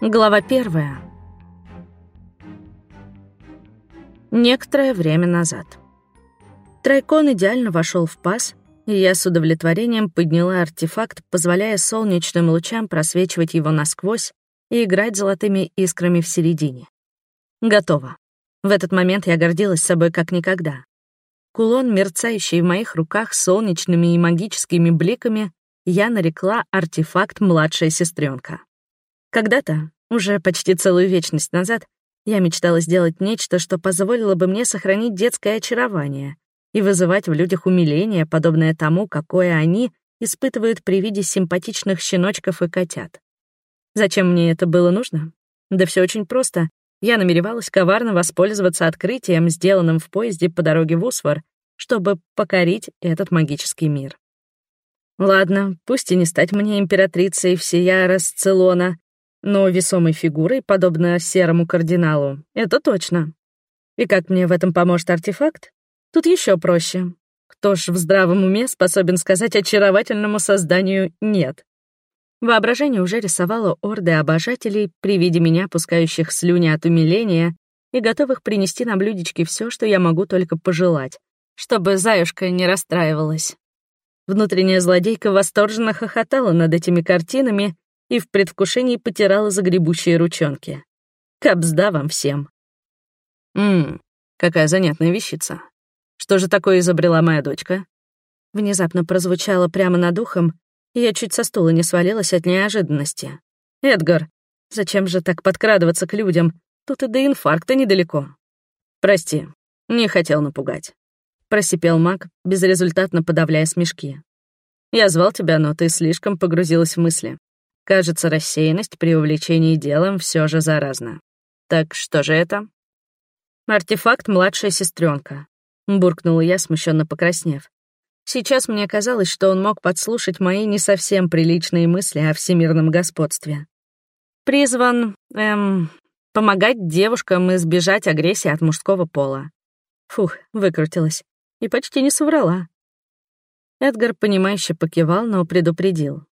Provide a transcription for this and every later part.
Глава первая. Некоторое время назад. Трайкон идеально вошел в паз, и я с удовлетворением подняла артефакт, позволяя солнечным лучам просвечивать его насквозь и играть золотыми искрами в середине. Готово. В этот момент я гордилась собой как никогда. Кулон, мерцающий в моих руках солнечными и магическими бликами, я нарекла артефакт «Младшая сестренка». Когда-то, уже почти целую вечность назад, я мечтала сделать нечто, что позволило бы мне сохранить детское очарование и вызывать в людях умиление, подобное тому, какое они испытывают при виде симпатичных щеночков и котят. Зачем мне это было нужно? Да все очень просто. Я намеревалась коварно воспользоваться открытием, сделанным в поезде по дороге в Усвар, чтобы покорить этот магический мир. Ладно, пусть и не стать мне императрицей всея Расцелона, но весомой фигурой, подобно серому кардиналу, это точно. И как мне в этом поможет артефакт? Тут еще проще. Кто ж в здравом уме способен сказать очаровательному созданию «нет»? Воображение уже рисовало орды обожателей при виде меня, пускающих слюни от умиления и готовых принести на блюдечке все, что я могу только пожелать, чтобы заюшка не расстраивалась. Внутренняя злодейка восторженно хохотала над этими картинами и в предвкушении потирала загребущие ручонки. Капсда вам всем. Ммм, какая занятная вещица. Что же такое изобрела моя дочка? Внезапно прозвучало прямо над ухом, я чуть со стула не свалилась от неожиданности. «Эдгар, зачем же так подкрадываться к людям? Тут и до инфаркта недалеко». «Прости, не хотел напугать», — просипел маг, безрезультатно подавляя смешки. «Я звал тебя, но ты слишком погрузилась в мысли. Кажется, рассеянность при увлечении делом все же заразна. Так что же это?» «Артефакт младшая сестренка, буркнула я, смущенно покраснев. Сейчас мне казалось, что он мог подслушать мои не совсем приличные мысли о всемирном господстве. Призван, эм, помогать девушкам избежать агрессии от мужского пола. Фух, выкрутилась. И почти не соврала. Эдгар, понимающе покивал, но предупредил.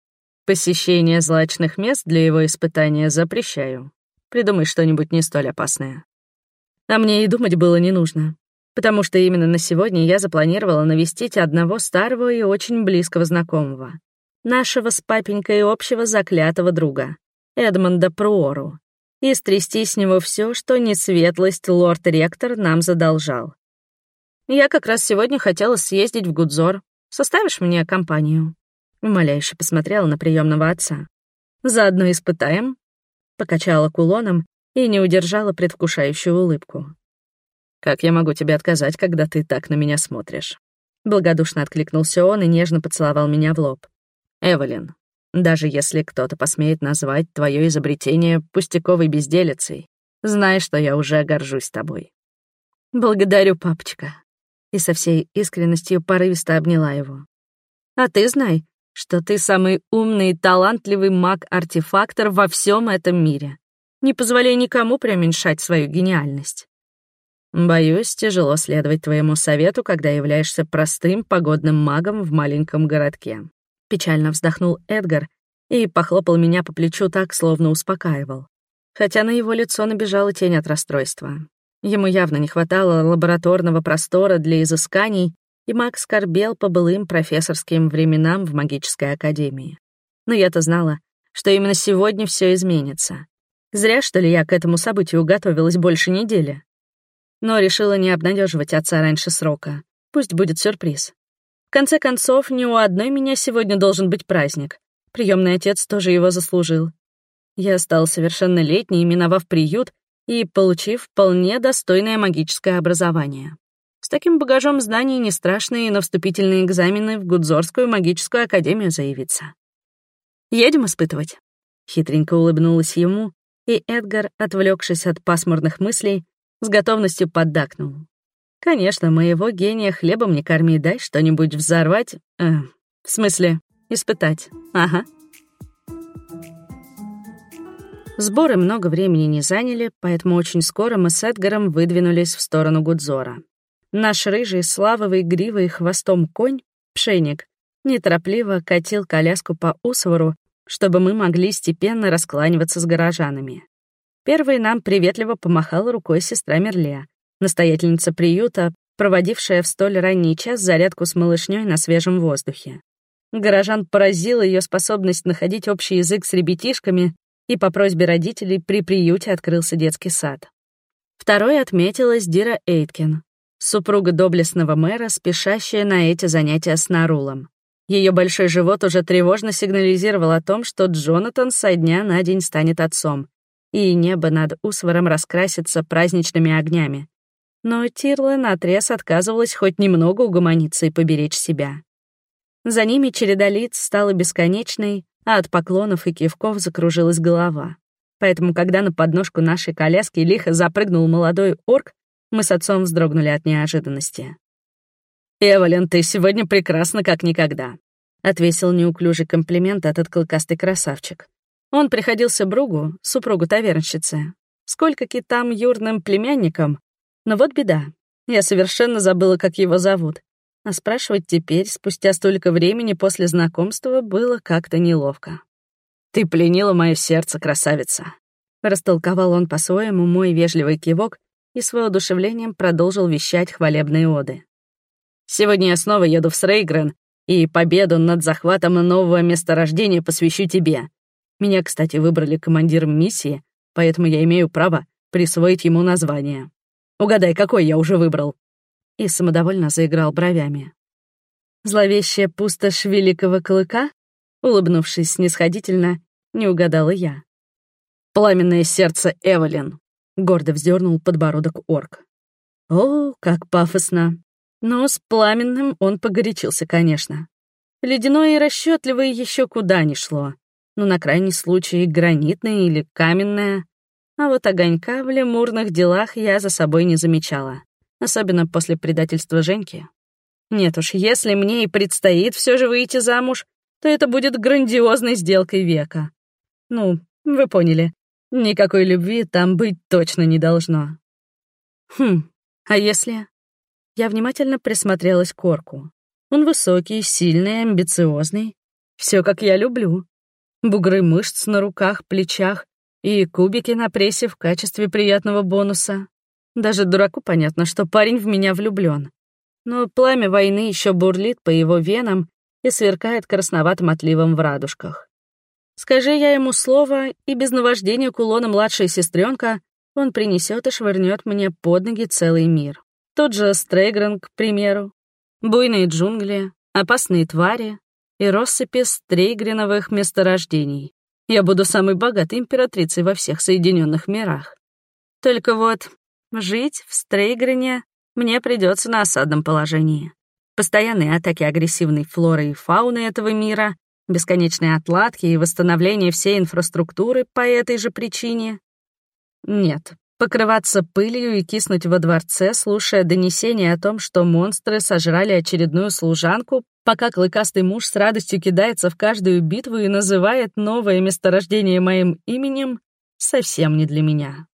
Посещение злачных мест для его испытания запрещаю. Придумай что-нибудь не столь опасное. А мне и думать было не нужно потому что именно на сегодня я запланировала навестить одного старого и очень близкого знакомого, нашего с папенькой общего заклятого друга, Эдмонда Пруору, и стрясти с него все, что несветлость лорд-ректор нам задолжал. Я как раз сегодня хотела съездить в Гудзор. Составишь мне компанию?» Умоляюще посмотрела на приемного отца. «Заодно испытаем?» Покачала кулоном и не удержала предвкушающую улыбку. «Как я могу тебе отказать, когда ты так на меня смотришь?» Благодушно откликнулся он и нежно поцеловал меня в лоб. «Эвелин, даже если кто-то посмеет назвать твое изобретение пустяковой безделицей, знай, что я уже горжусь тобой». «Благодарю, папочка», и со всей искренностью порывисто обняла его. «А ты знай, что ты самый умный и талантливый маг-артефактор во всем этом мире. Не позволяй никому преуменьшать свою гениальность». Боюсь, тяжело следовать твоему совету, когда являешься простым погодным магом в маленьком городке. Печально вздохнул Эдгар и похлопал меня по плечу так, словно успокаивал. Хотя на его лицо набежала тень от расстройства. Ему явно не хватало лабораторного простора для изысканий, и маг скорбел по былым профессорским временам в магической академии. Но я-то знала, что именно сегодня все изменится. Зря, что ли, я к этому событию готовилась больше недели но решила не обнадеживать отца раньше срока. Пусть будет сюрприз. В конце концов, не у одной меня сегодня должен быть праздник. Приемный отец тоже его заслужил. Я стал совершеннолетней, миновав приют и получив вполне достойное магическое образование. С таким багажом знаний не страшно и на вступительные экзамены в Гудзорскую магическую академию заявиться. «Едем испытывать?» Хитренько улыбнулась ему, и Эдгар, отвлекшись от пасмурных мыслей, с готовностью поддакнул. «Конечно, моего гения хлебом не корми, дай что-нибудь взорвать. Э, в смысле, испытать. Ага». Сборы много времени не заняли, поэтому очень скоро мы с Эдгаром выдвинулись в сторону Гудзора. Наш рыжий, славовый, гривой хвостом конь, пшеник, неторопливо катил коляску по Усвору, чтобы мы могли степенно раскланиваться с горожанами. Первой нам приветливо помахала рукой сестра Мерле, настоятельница приюта, проводившая в столь ранний час зарядку с малышней на свежем воздухе. Горожан поразила ее способность находить общий язык с ребятишками, и по просьбе родителей при приюте открылся детский сад. Второй отметилась Дира Эйткин, супруга доблестного мэра, спешащая на эти занятия с Нарулом. Ее большой живот уже тревожно сигнализировал о том, что Джонатан со дня на день станет отцом, и небо над Усваром раскрасится праздничными огнями. Но Тирла наотрез отказывалась хоть немного угомониться и поберечь себя. За ними череда лиц стала бесконечной, а от поклонов и кивков закружилась голова. Поэтому, когда на подножку нашей коляски лихо запрыгнул молодой орк, мы с отцом вздрогнули от неожиданности. «Эвелин, ты сегодня прекрасна, как никогда», — отвесил неуклюжий комплимент этот клыкастый красавчик. Он приходился Бругу, супругу тавернщицы. Сколько-ки там юрным племянникам. Но вот беда. Я совершенно забыла, как его зовут. А спрашивать теперь, спустя столько времени после знакомства, было как-то неловко. «Ты пленила мое сердце, красавица!» Растолковал он по-своему мой вежливый кивок и с воодушевлением продолжил вещать хвалебные оды. «Сегодня я снова еду в Срейгрен, и победу над захватом нового месторождения посвящу тебе. Меня, кстати, выбрали командиром миссии, поэтому я имею право присвоить ему название. Угадай, какой я уже выбрал?» И самодовольно заиграл бровями. «Зловещая пустошь Великого Клыка?» Улыбнувшись снисходительно, не угадала я. «Пламенное сердце Эвелин», — гордо вздернул подбородок орк. «О, как пафосно!» Но с пламенным он погорячился, конечно. Ледяное и расчетливое еще куда ни шло. Но на крайний случай гранитное или каменное. А вот огонька в лемурных делах я за собой не замечала. Особенно после предательства Женьки. Нет уж, если мне и предстоит все же выйти замуж, то это будет грандиозной сделкой века. Ну, вы поняли. Никакой любви там быть точно не должно. Хм, а если... Я внимательно присмотрелась к Орку. Он высокий, сильный, амбициозный. Все как я люблю. Бугры мышц на руках, плечах и кубики на прессе в качестве приятного бонуса. Даже дураку понятно, что парень в меня влюблен. Но пламя войны еще бурлит по его венам и сверкает красноватым отливом в радужках. Скажи я ему слово, и без наваждения кулона младшая сестренка он принесет и швырнет мне под ноги целый мир. Тот же Стрейгрен, к примеру. Буйные джунгли, опасные твари и россыпи стрейгреновых месторождений. Я буду самой богатой императрицей во всех Соединенных мирах. Только вот жить в Стрейгрене мне придется на осадном положении. Постоянные атаки агрессивной флоры и фауны этого мира, бесконечные отладки и восстановление всей инфраструктуры по этой же причине. Нет, покрываться пылью и киснуть во дворце, слушая донесения о том, что монстры сожрали очередную служанку, пока клыкастый муж с радостью кидается в каждую битву и называет новое месторождение моим именем, совсем не для меня.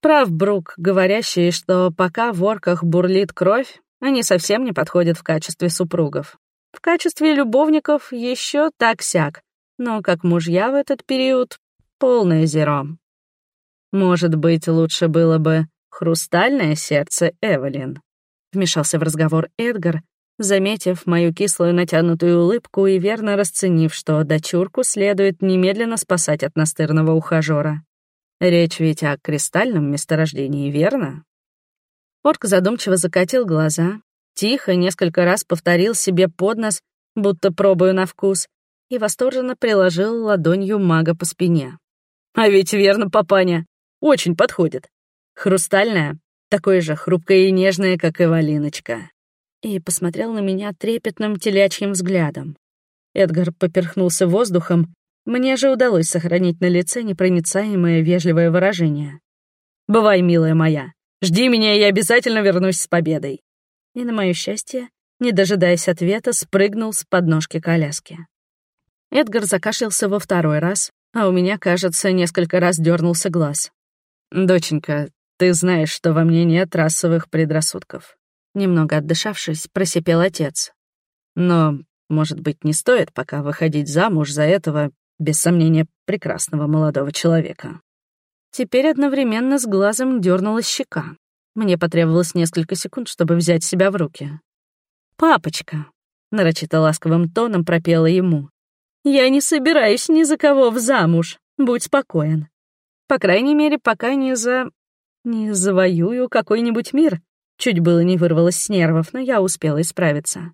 Прав Брук, говорящий, что пока в орках бурлит кровь, они совсем не подходят в качестве супругов. В качестве любовников еще так-сяк, но как мужья в этот период — полное зеро. «Может быть, лучше было бы хрустальное сердце Эвелин?» Вмешался в разговор Эдгар, заметив мою кислую натянутую улыбку и верно расценив, что дочурку следует немедленно спасать от настырного ухажера. Речь ведь о кристальном месторождении, верно? Орк задумчиво закатил глаза, тихо несколько раз повторил себе под нос, будто пробую на вкус, и восторженно приложил ладонью мага по спине. «А ведь верно, папаня!» Очень подходит. Хрустальная, такое же хрупкое и нежное, как и Валиночка. И посмотрел на меня трепетным телячьим взглядом. Эдгар поперхнулся воздухом. Мне же удалось сохранить на лице непроницаемое вежливое выражение. «Бывай, милая моя. Жди меня, и я обязательно вернусь с победой». И, на мое счастье, не дожидаясь ответа, спрыгнул с подножки коляски. Эдгар закашлялся во второй раз, а у меня, кажется, несколько раз дернулся глаз. «Доченька, ты знаешь, что во мне нет расовых предрассудков». Немного отдышавшись, просипел отец. «Но, может быть, не стоит пока выходить замуж за этого без сомнения, прекрасного молодого человека. Теперь одновременно с глазом дернулась щека. Мне потребовалось несколько секунд, чтобы взять себя в руки. «Папочка», — нарочито ласковым тоном пропела ему, «я не собираюсь ни за кого в замуж, будь спокоен. По крайней мере, пока не за... не завоюю какой-нибудь мир». Чуть было не вырвалось с нервов, но я успела исправиться.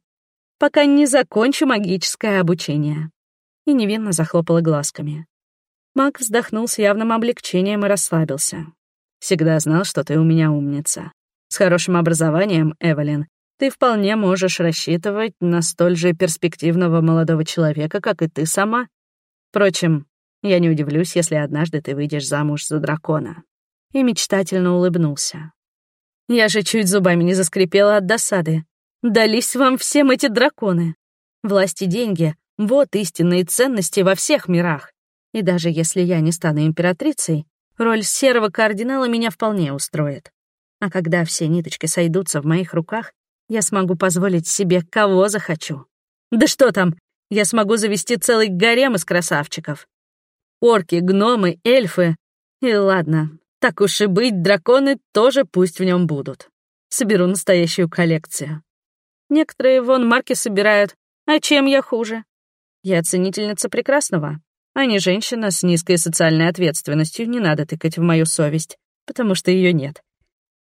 «Пока не закончу магическое обучение» и невинно захлопала глазками. Мак вздохнул с явным облегчением и расслабился. «Всегда знал, что ты у меня умница. С хорошим образованием, Эвелин, ты вполне можешь рассчитывать на столь же перспективного молодого человека, как и ты сама. Впрочем, я не удивлюсь, если однажды ты выйдешь замуж за дракона». И мечтательно улыбнулся. Я же чуть зубами не заскрипела от досады. Дались вам всем эти драконы. Власть и деньги вот истинные ценности во всех мирах. И даже если я не стану императрицей, роль серого кардинала меня вполне устроит. А когда все ниточки сойдутся в моих руках, я смогу позволить себе кого захочу. Да что там, я смогу завести целый гарем из красавчиков. Орки, гномы, эльфы. И ладно, так уж и быть, драконы тоже пусть в нем будут. Соберу настоящую коллекцию. Некоторые вон марки собирают, а чем я хуже? Я ценительница прекрасного, а не женщина с низкой социальной ответственностью. Не надо тыкать в мою совесть, потому что ее нет.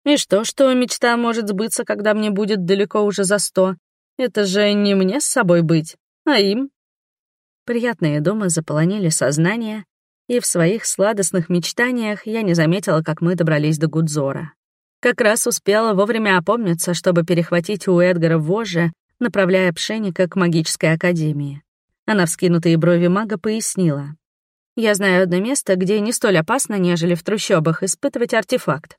И что, что мечта может сбыться, когда мне будет далеко уже за сто? Это же не мне с собой быть, а им. Приятные думы заполонили сознание, и в своих сладостных мечтаниях я не заметила, как мы добрались до Гудзора. Как раз успела вовремя опомниться, чтобы перехватить у Эдгара вожжи, направляя пшеника к магической академии. Она вскинутые брови мага пояснила. «Я знаю одно место, где не столь опасно, нежели в трущобах, испытывать артефакт.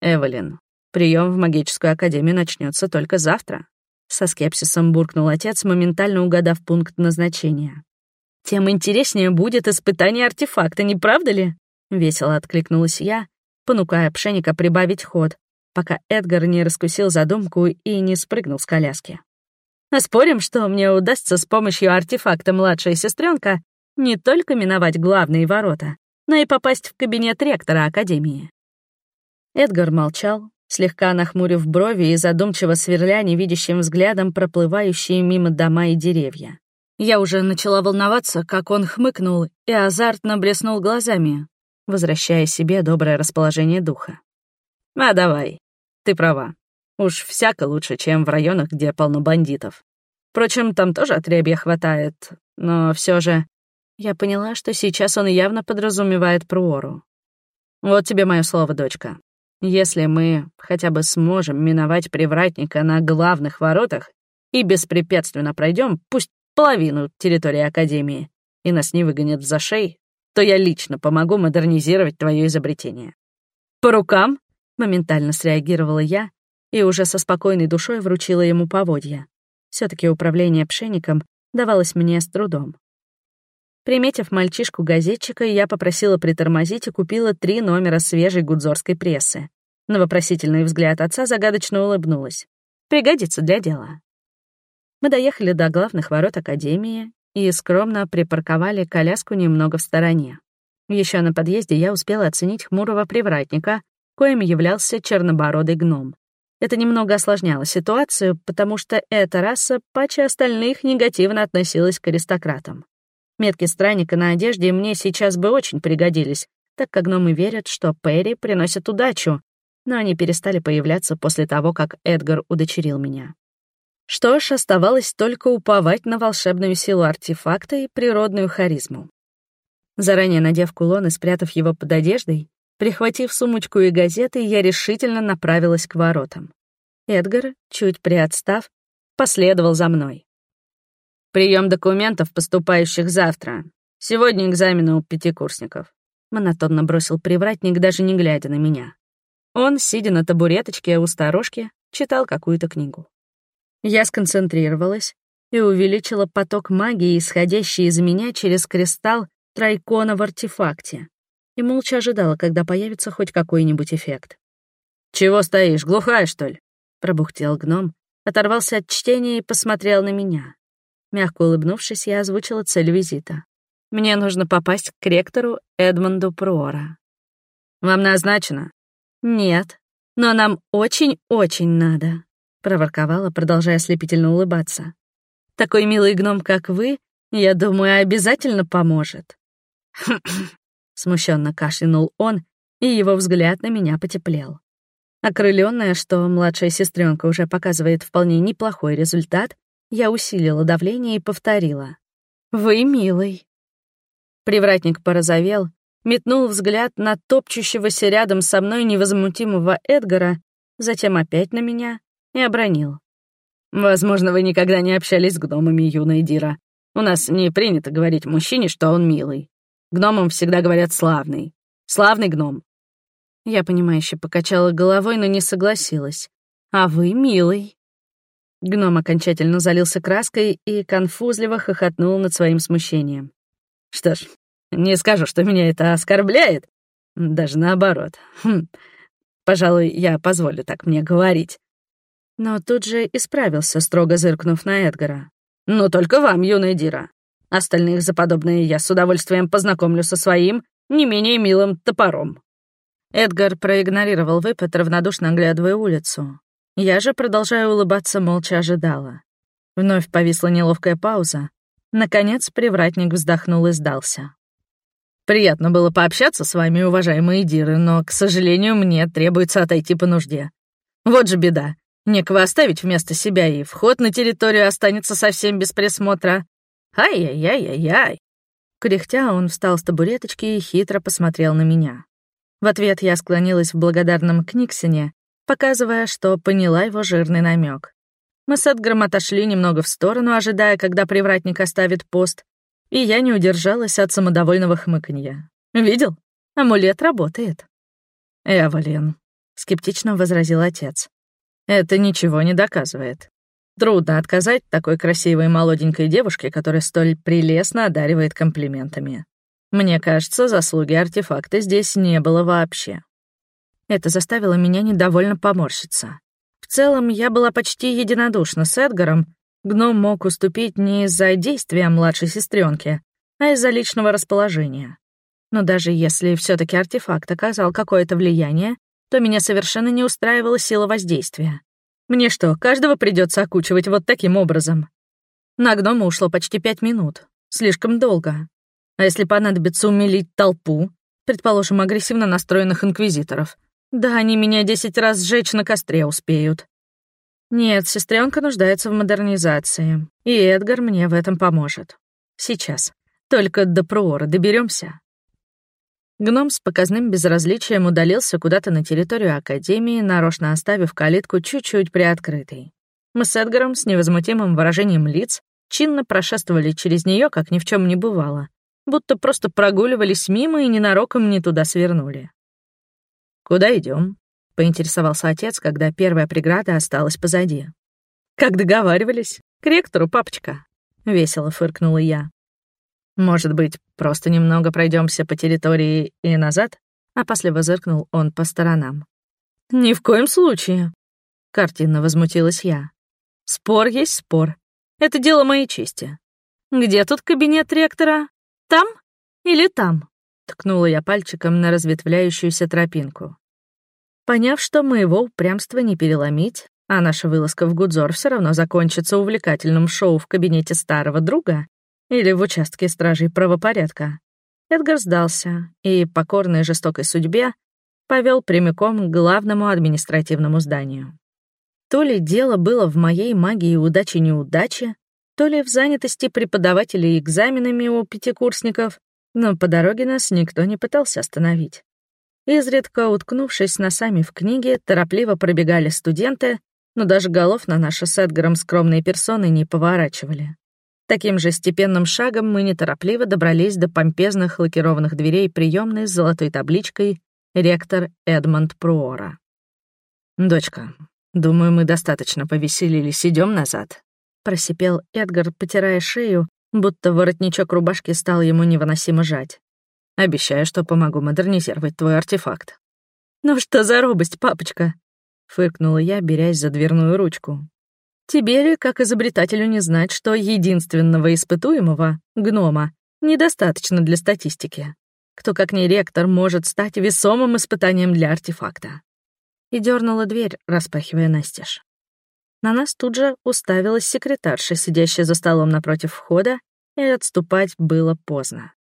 Эвелин, прием в магическую академию начнется только завтра», со скепсисом буркнул отец, моментально угадав пункт назначения. «Тем интереснее будет испытание артефакта, не правда ли?» Весело откликнулась я, понукая пшеника прибавить ход, пока Эдгар не раскусил задумку и не спрыгнул с коляски. Спорим, что мне удастся с помощью артефакта младшая сестренка не только миновать главные ворота, но и попасть в кабинет ректора Академии. Эдгар молчал, слегка нахмурив брови и задумчиво сверля невидящим взглядом проплывающие мимо дома и деревья. Я уже начала волноваться, как он хмыкнул и азартно блеснул глазами, возвращая себе доброе расположение духа. «А давай, ты права. Уж всяко лучше, чем в районах, где полно бандитов. Впрочем, там тоже отребья хватает, но все же... Я поняла, что сейчас он явно подразумевает Пруору. Вот тебе мое слово, дочка. Если мы хотя бы сможем миновать привратника на главных воротах и беспрепятственно пройдем, пусть половину территории Академии, и нас не выгонят в зашей, то я лично помогу модернизировать твое изобретение. «По рукам?» — моментально среагировала я, и уже со спокойной душой вручила ему поводья. все таки управление пшеником давалось мне с трудом. Приметив мальчишку-газетчика, я попросила притормозить и купила три номера свежей гудзорской прессы. На вопросительный взгляд отца загадочно улыбнулась. «Пригодится для дела». Мы доехали до главных ворот Академии и скромно припарковали коляску немного в стороне. Еще на подъезде я успела оценить хмурого привратника, коим являлся чернобородый гном. Это немного осложняло ситуацию, потому что эта раса паче остальных негативно относилась к аристократам. Метки странника на одежде мне сейчас бы очень пригодились, так как гномы верят, что Перри приносит удачу, но они перестали появляться после того, как Эдгар удочерил меня. Что ж, оставалось только уповать на волшебную силу артефакта и природную харизму. Заранее надев кулон и спрятав его под одеждой, Прихватив сумочку и газеты, я решительно направилась к воротам. Эдгар, чуть приотстав, последовал за мной. Прием документов, поступающих завтра. Сегодня экзамены у пятикурсников. Монотонно бросил привратник, даже не глядя на меня. Он, сидя на табуреточке у сторожки, читал какую-то книгу. Я сконцентрировалась и увеличила поток магии, исходящий из меня через кристалл тройкона в артефакте и молча ожидала, когда появится хоть какой-нибудь эффект. «Чего стоишь, глухая, что ли?» — пробухтел гном, оторвался от чтения и посмотрел на меня. Мягко улыбнувшись, я озвучила цель визита. Мне нужно попасть к ректору Эдмонду Пруора. Вам назначено? Нет, но нам очень-очень надо, проворковала, продолжая слепительно улыбаться. Такой милый гном, как вы, я думаю, обязательно поможет. Смущенно кашлянул он, и его взгляд на меня потеплел. Окрыленная, что младшая сестренка уже показывает вполне неплохой результат, я усилила давление и повторила. «Вы милый». Привратник порозовел, метнул взгляд на топчущегося рядом со мной невозмутимого Эдгара, затем опять на меня и обронил. «Возможно, вы никогда не общались с гномами, юная Дира. У нас не принято говорить мужчине, что он милый. Гномам всегда говорят «славный». Славный гном. Я, понимающе покачала головой, но не согласилась. «А вы милый». Гном окончательно залился краской и конфузливо хохотнул над своим смущением. Что ж, не скажу, что меня это оскорбляет. Даже наоборот. Хм. Пожалуй, я позволю так мне говорить. Но тут же исправился, строго зыркнув на Эдгара. «Ну, только вам, юная Дира. Остальных за подобное я с удовольствием познакомлю со своим, не менее милым топором». Эдгар проигнорировал выпад, равнодушно оглядывая улицу. Я же, продолжая улыбаться, молча ожидала. Вновь повисла неловкая пауза. Наконец привратник вздохнул и сдался. Приятно было пообщаться с вами, уважаемые диры, но, к сожалению, мне требуется отойти по нужде. Вот же беда. Некого оставить вместо себя, и вход на территорию останется совсем без присмотра. Ай-яй-яй-яй-яй. Кряхтя, он встал с табуреточки и хитро посмотрел на меня. В ответ я склонилась в благодарном книгсине, показывая, что поняла его жирный намек. Мы с Эдгаром отошли немного в сторону, ожидая, когда привратник оставит пост, и я не удержалась от самодовольного хмыканья. «Видел? Амулет работает». «Эвелин», — скептично возразил отец. «Это ничего не доказывает. Трудно отказать такой красивой молоденькой девушке, которая столь прелестно одаривает комплиментами. Мне кажется, заслуги артефакта здесь не было вообще». Это заставило меня недовольно поморщиться. В целом, я была почти единодушна с Эдгаром, Гном мог уступить не из-за действия младшей сестренки, а из-за личного расположения. Но даже если все таки артефакт оказал какое-то влияние, то меня совершенно не устраивала сила воздействия. Мне что, каждого придется окучивать вот таким образом? На гнома ушло почти пять минут. Слишком долго. А если понадобится умилить толпу, предположим, агрессивно настроенных инквизиторов, да они меня десять раз сжечь на костре успеют. Нет, сестренка нуждается в модернизации, и Эдгар мне в этом поможет. Сейчас. Только до Пруора доберемся. Гном с показным безразличием удалился куда-то на территорию Академии, нарочно оставив калитку чуть-чуть приоткрытой. Мы с Эдгаром с невозмутимым выражением лиц чинно прошествовали через нее, как ни в чем не бывало, будто просто прогуливались мимо и ненароком не туда свернули. «Куда идем? — поинтересовался отец, когда первая преграда осталась позади. «Как договаривались? К ректору, папочка!» — весело фыркнула я. «Может быть, просто немного пройдемся по территории и назад?» — опасливо зыркнул он по сторонам. «Ни в коем случае!» — картинно возмутилась я. «Спор есть спор. Это дело моей чести. Где тут кабинет ректора? Там или там?» — ткнула я пальчиком на разветвляющуюся тропинку. Поняв, что моего упрямства не переломить, а наша вылазка в Гудзор все равно закончится увлекательным шоу в кабинете старого друга или в участке стражей правопорядка, Эдгар сдался и, покорной жестокой судьбе, повел прямиком к главному административному зданию. То ли дело было в моей магии удачи-неудачи, то ли в занятости преподавателей экзаменами у пятикурсников, но по дороге нас никто не пытался остановить. Изредка уткнувшись носами в книги, торопливо пробегали студенты, но даже голов на наши с Эдгаром скромные персоны не поворачивали. Таким же степенным шагом мы неторопливо добрались до помпезных лакированных дверей приемной с золотой табличкой «Ректор Эдмонд Пруора». «Дочка, думаю, мы достаточно повеселились, идем назад», — просипел Эдгар, потирая шею, будто воротничок рубашки стал ему невыносимо жать. Обещаю, что помогу модернизировать твой артефакт». «Ну что за робость, папочка?» — фыркнула я, берясь за дверную ручку. «Тебе ли, как изобретателю, не знать, что единственного испытуемого, гнома, Недостаточно для статистики. Кто, как не ректор, может стать весомым испытанием для артефакта. И дернула дверь, распахивая настежь. На нас тут же уставилась секретарша, сидящая за столом напротив входа, и отступать было поздно.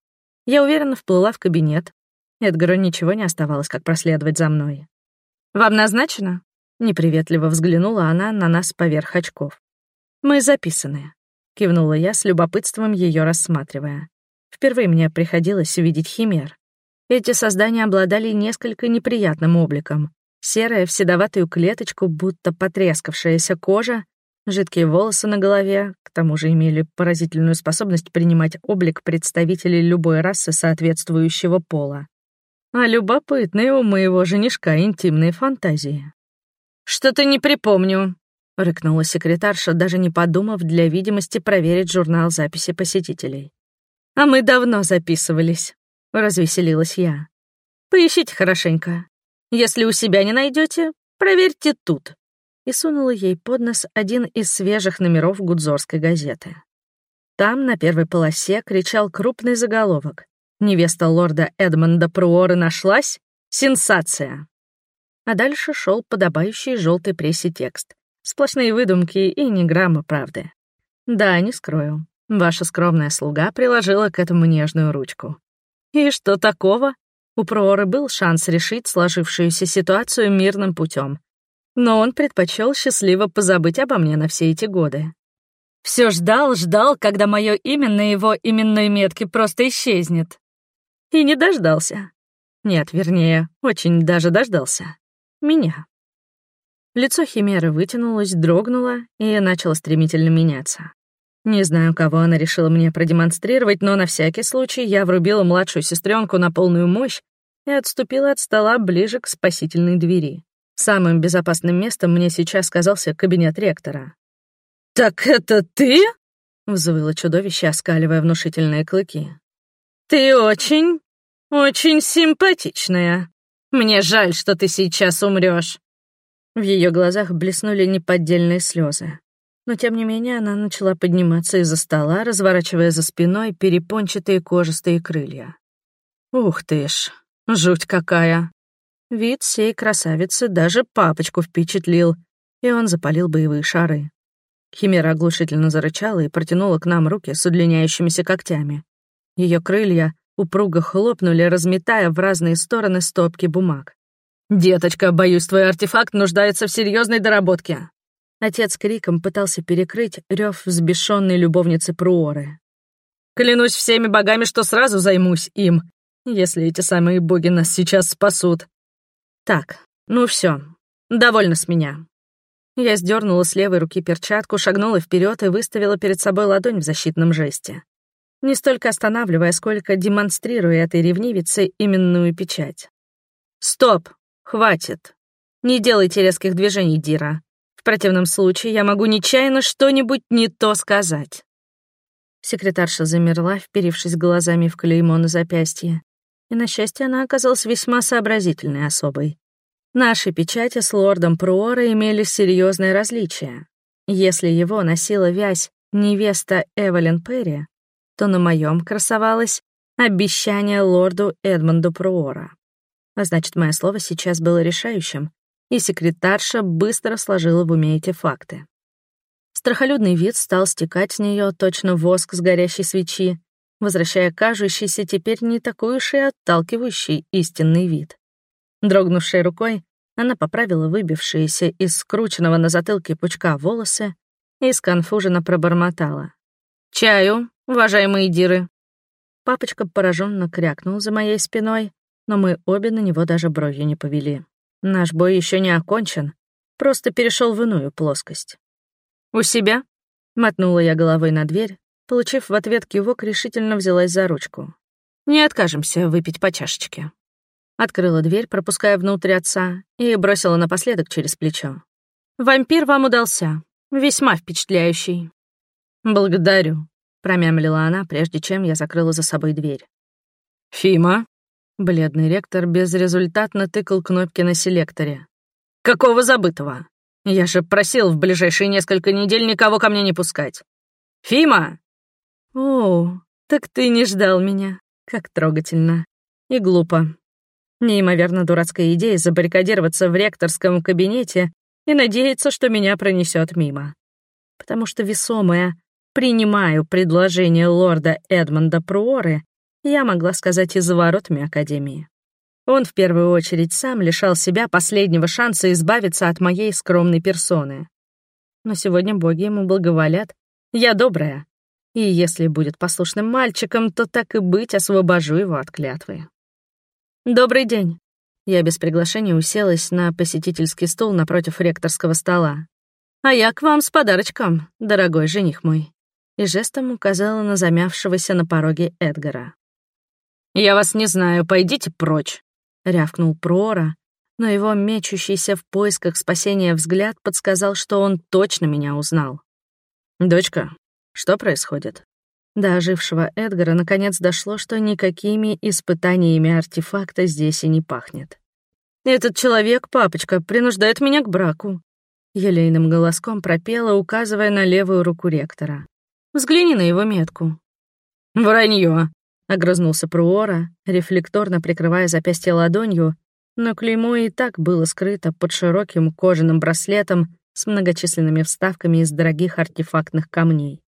Я уверенно вплыла в кабинет. Эдгару ничего не оставалось, как проследовать за мной. «Вам назначено?» — неприветливо взглянула она на нас поверх очков. «Мы записаны», — кивнула я с любопытством ее рассматривая. Впервые мне приходилось увидеть химер. Эти создания обладали несколько неприятным обликом. Серая в седоватую клеточку, будто потрескавшаяся кожа, жидкие волосы на голове, к тому же имели поразительную способность принимать облик представителей любой расы соответствующего пола. А любопытные у моего женишка интимные фантазии. «Что-то не припомню», — рыкнула секретарша, даже не подумав для видимости проверить журнал записи посетителей. «А мы давно записывались», — развеселилась я. «Поищите хорошенько. Если у себя не найдете, проверьте тут». И сунула ей под нос один из свежих номеров гудзорской газеты. Там на первой полосе кричал крупный заголовок. «Невеста лорда Эдмонда Пруоры нашлась? Сенсация!» А дальше шел подобающий желтой прессе текст. Сплошные выдумки и ни грамма правды. Да, не скрою. Ваша скромная слуга приложила к этому нежную ручку. И что такого? У Прооры был шанс решить сложившуюся ситуацию мирным путем. Но он предпочел счастливо позабыть обо мне на все эти годы. Все ждал, ждал, когда мое имя на его именной метке просто исчезнет. И не дождался. Нет, вернее, очень даже дождался. Меня. Лицо Химеры вытянулось, дрогнуло и начало стремительно меняться. Не знаю, кого она решила мне продемонстрировать, но на всякий случай я врубила младшую сестренку на полную мощь и отступила от стола ближе к спасительной двери. Самым безопасным местом мне сейчас казался кабинет ректора. «Так это ты?» — взвыло чудовище, оскаливая внушительные клыки. «Ты очень, очень симпатичная. Мне жаль, что ты сейчас умрешь. В ее глазах блеснули неподдельные слезы но тем не менее она начала подниматься из-за стола, разворачивая за спиной перепончатые кожистые крылья. Ух ты ж, жуть какая! Вид всей красавицы даже папочку впечатлил, и он запалил боевые шары. Химера оглушительно зарычала и протянула к нам руки с удлиняющимися когтями. Ее крылья упруго хлопнули, разметая в разные стороны стопки бумаг. «Деточка, боюсь, твой артефакт нуждается в серьезной доработке. Отец криком пытался перекрыть рев взбешенной любовницы Пруоры. «Клянусь всеми богами, что сразу займусь им, если эти самые боги нас сейчас спасут. Так, ну все, довольно с меня». Я сдернула с левой руки перчатку, шагнула вперед и выставила перед собой ладонь в защитном жесте. Не столько останавливая, сколько демонстрируя этой ревнивице именную печать. «Стоп! Хватит! Не делайте резких движений, Дира. В противном случае я могу нечаянно что-нибудь не то сказать. Секретарша замерла, вперившись глазами в клеймо на запястье. И, на счастье, она оказалась весьма сообразительной особой. Наши печати с лордом Пруора имели серьезное различие. Если его носила вязь невеста Эвелин Перри, то на моем красовалось обещание лорду Эдмонду Пруора. А значит, мое слово сейчас было решающим, и секретарша быстро сложила в уме эти факты. Страхолюдный вид стал стекать с нее точно воск с горящей свечи, возвращая кажущийся теперь не такой уж и отталкивающий истинный вид. Дрогнувшей рукой, она поправила выбившиеся из скрученного на затылке пучка волосы и сконфуженно пробормотала. «Чаю, уважаемые диры!» Папочка пораженно крякнул за моей спиной, но мы обе на него даже бровью не повели. Наш бой еще не окончен, просто перешел в иную плоскость. «У себя?» — мотнула я головой на дверь, получив в ответ кивок, решительно взялась за ручку. «Не откажемся выпить по чашечке». Открыла дверь, пропуская внутрь отца, и бросила напоследок через плечо. «Вампир вам удался. Весьма впечатляющий». «Благодарю», — промямлила она, прежде чем я закрыла за собой дверь. «Фима?» Бледный ректор безрезультатно тыкал кнопки на селекторе. «Какого забытого? Я же просил в ближайшие несколько недель никого ко мне не пускать. Фима!» «О, «Так ты не ждал меня. Как трогательно. И глупо. Неимоверно дурацкая идея забаррикадироваться в ректорском кабинете и надеяться, что меня пронесет мимо. Потому что весомая «принимаю предложение лорда Эдмонда Пруоры» я могла сказать и за воротами Академии. Он в первую очередь сам лишал себя последнего шанса избавиться от моей скромной персоны. Но сегодня боги ему благоволят. Я добрая. И если будет послушным мальчиком, то так и быть освобожу его от клятвы. «Добрый день». Я без приглашения уселась на посетительский стул напротив ректорского стола. «А я к вам с подарочком, дорогой жених мой». И жестом указала на замявшегося на пороге Эдгара. «Я вас не знаю, пойдите прочь», — рявкнул Прора, но его мечущийся в поисках спасения взгляд подсказал, что он точно меня узнал. «Дочка, что происходит?» До ожившего Эдгара наконец дошло, что никакими испытаниями артефакта здесь и не пахнет. «Этот человек, папочка, принуждает меня к браку», — елейным голоском пропела, указывая на левую руку ректора. «Взгляни на его метку». «Вранье», — огрызнулся Пруора, рефлекторно прикрывая запястье ладонью, но клеймо и так было скрыто под широким кожаным браслетом с многочисленными вставками из дорогих артефактных камней.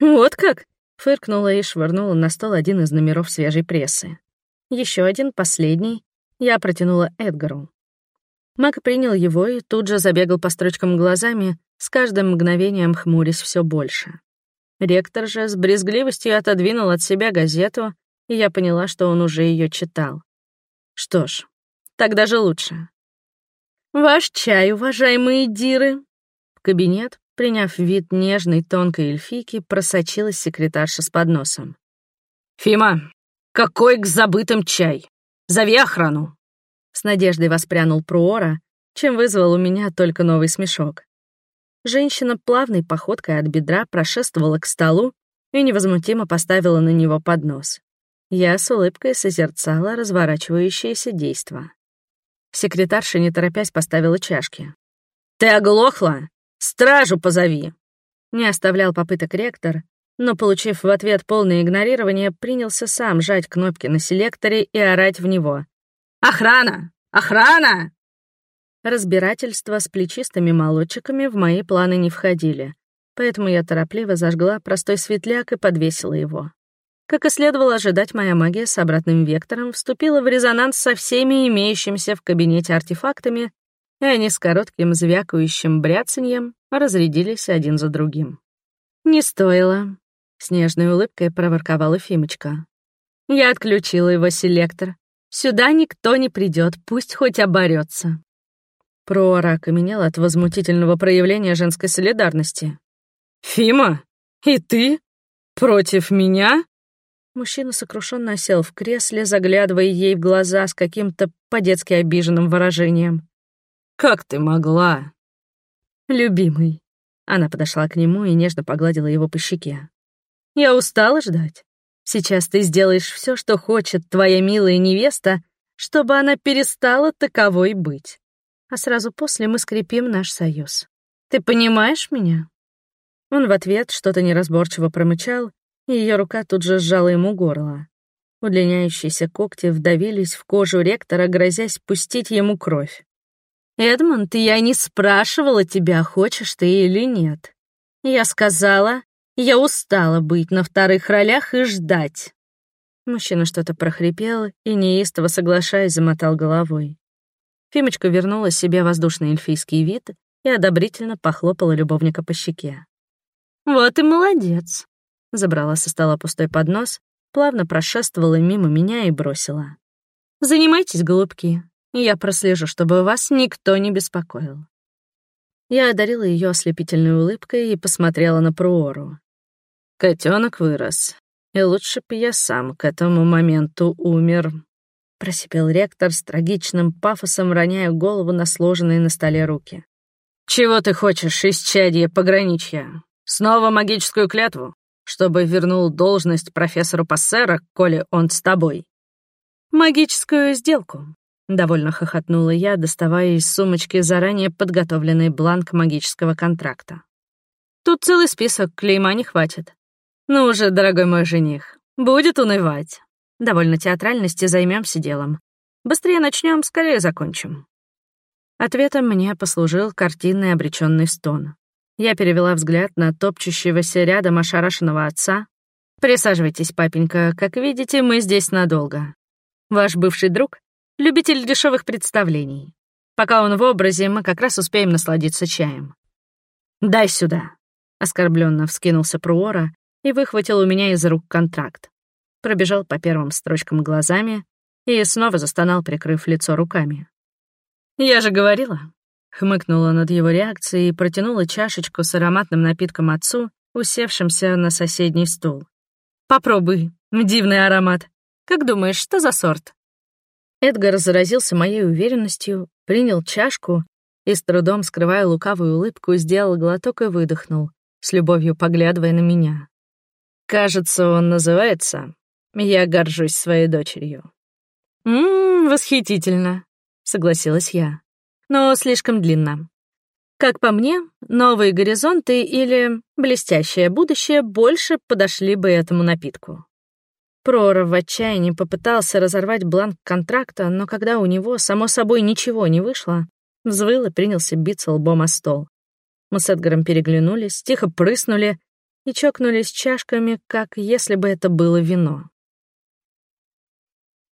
«Вот как?» Фыркнула и швырнула на стол один из номеров свежей прессы. Еще один, последний, я протянула Эдгару. Мак принял его и тут же забегал по строчкам глазами, с каждым мгновением хмурясь все больше. Ректор же с брезгливостью отодвинул от себя газету, и я поняла, что он уже ее читал. Что ж, тогда же лучше. «Ваш чай, уважаемые диры!» В кабинет, Приняв вид нежной тонкой эльфийки, просочилась секретарша с подносом. «Фима, какой к забытым чай? Зови охрану!» С надеждой воспрянул Пруора, чем вызвал у меня только новый смешок. Женщина плавной походкой от бедра прошествовала к столу и невозмутимо поставила на него поднос. Я с улыбкой созерцала разворачивающееся действо. Секретарша, не торопясь, поставила чашки. «Ты оглохла? Стражу позови!» Не оставлял попыток ректор, но, получив в ответ полное игнорирование, принялся сам жать кнопки на селекторе и орать в него. «Охрана! Охрана!» Разбирательства с плечистыми молодчиками в мои планы не входили, поэтому я торопливо зажгла простой светляк и подвесила его. Как и следовало ожидать, моя магия с обратным вектором вступила в резонанс со всеми имеющимися в кабинете артефактами и они с коротким звякающим бряцаньем разрядились один за другим. «Не стоило», — с нежной улыбкой проворковала Фимочка. «Я отключила его селектор. Сюда никто не придет, пусть хоть оборется. Проора окаменел от возмутительного проявления женской солидарности. «Фима? И ты? Против меня?» Мужчина сокрушенно сел в кресле, заглядывая ей в глаза с каким-то по-детски обиженным выражением. Как ты могла?» «Любимый». Она подошла к нему и нежно погладила его по щеке. «Я устала ждать. Сейчас ты сделаешь все, что хочет твоя милая невеста, чтобы она перестала таковой быть. А сразу после мы скрепим наш союз. Ты понимаешь меня?» Он в ответ что-то неразборчиво промычал, и ее рука тут же сжала ему горло. Удлиняющиеся когти вдавились в кожу ректора, грозясь пустить ему кровь. «Эдмонд, я не спрашивала тебя, хочешь ты или нет. Я сказала, я устала быть на вторых ролях и ждать». Мужчина что-то прохрипел и, неистово соглашаясь, замотал головой. Фимочка вернула себе воздушный эльфийский вид и одобрительно похлопала любовника по щеке. «Вот и молодец!» Забрала со стола пустой поднос, плавно прошествовала мимо меня и бросила. «Занимайтесь, голубки, я прослежу, чтобы вас никто не беспокоил». Я одарила ее ослепительной улыбкой и посмотрела на Пруору. Котенок вырос, и лучше б я сам к этому моменту умер», — просипел ректор с трагичным пафосом, роняя голову на сложенные на столе руки. «Чего ты хочешь, исчадье пограничья? Снова магическую клятву, чтобы вернул должность профессору Пассера, коли он с тобой?» «Магическую сделку», Довольно хохотнула я, доставая из сумочки заранее подготовленный бланк магического контракта. Тут целый список, клейма не хватит. «Ну уже, дорогой мой жених, будет унывать. Довольно театральности займемся делом. Быстрее начнем, скорее закончим». Ответом мне послужил картинный обреченный стон. Я перевела взгляд на топчущегося рядом ошарашенного отца. «Присаживайтесь, папенька, как видите, мы здесь надолго. Ваш бывший друг — любитель дешевых представлений. Пока он в образе, мы как раз успеем насладиться чаем. «Дай сюда», — оскорбленно вскинулся Пруора и выхватил у меня из рук контракт. Пробежал по первым строчкам глазами и снова застонал, прикрыв лицо руками. «Я же говорила», — хмыкнула над его реакцией и протянула чашечку с ароматным напитком отцу, усевшимся на соседний стул. «Попробуй, дивный аромат. Как думаешь, что за сорт?» Эдгар заразился моей уверенностью, принял чашку и, с трудом скрывая лукавую улыбку, сделал глоток и выдохнул, с любовью поглядывая на меня. «Кажется, он называется «Я горжусь своей дочерью». «Ммм, восхитительно», — согласилась я. «Но слишком длинно. Как по мне, новые горизонты или блестящее будущее больше подошли бы этому напитку». Проров в отчаянии попытался разорвать бланк контракта, но когда у него, само собой, ничего не вышло, взвыл и принялся биться лбом о стол. Мы с Эдгаром переглянулись, тихо прыснули и чокнулись чашками, как если бы это было вино.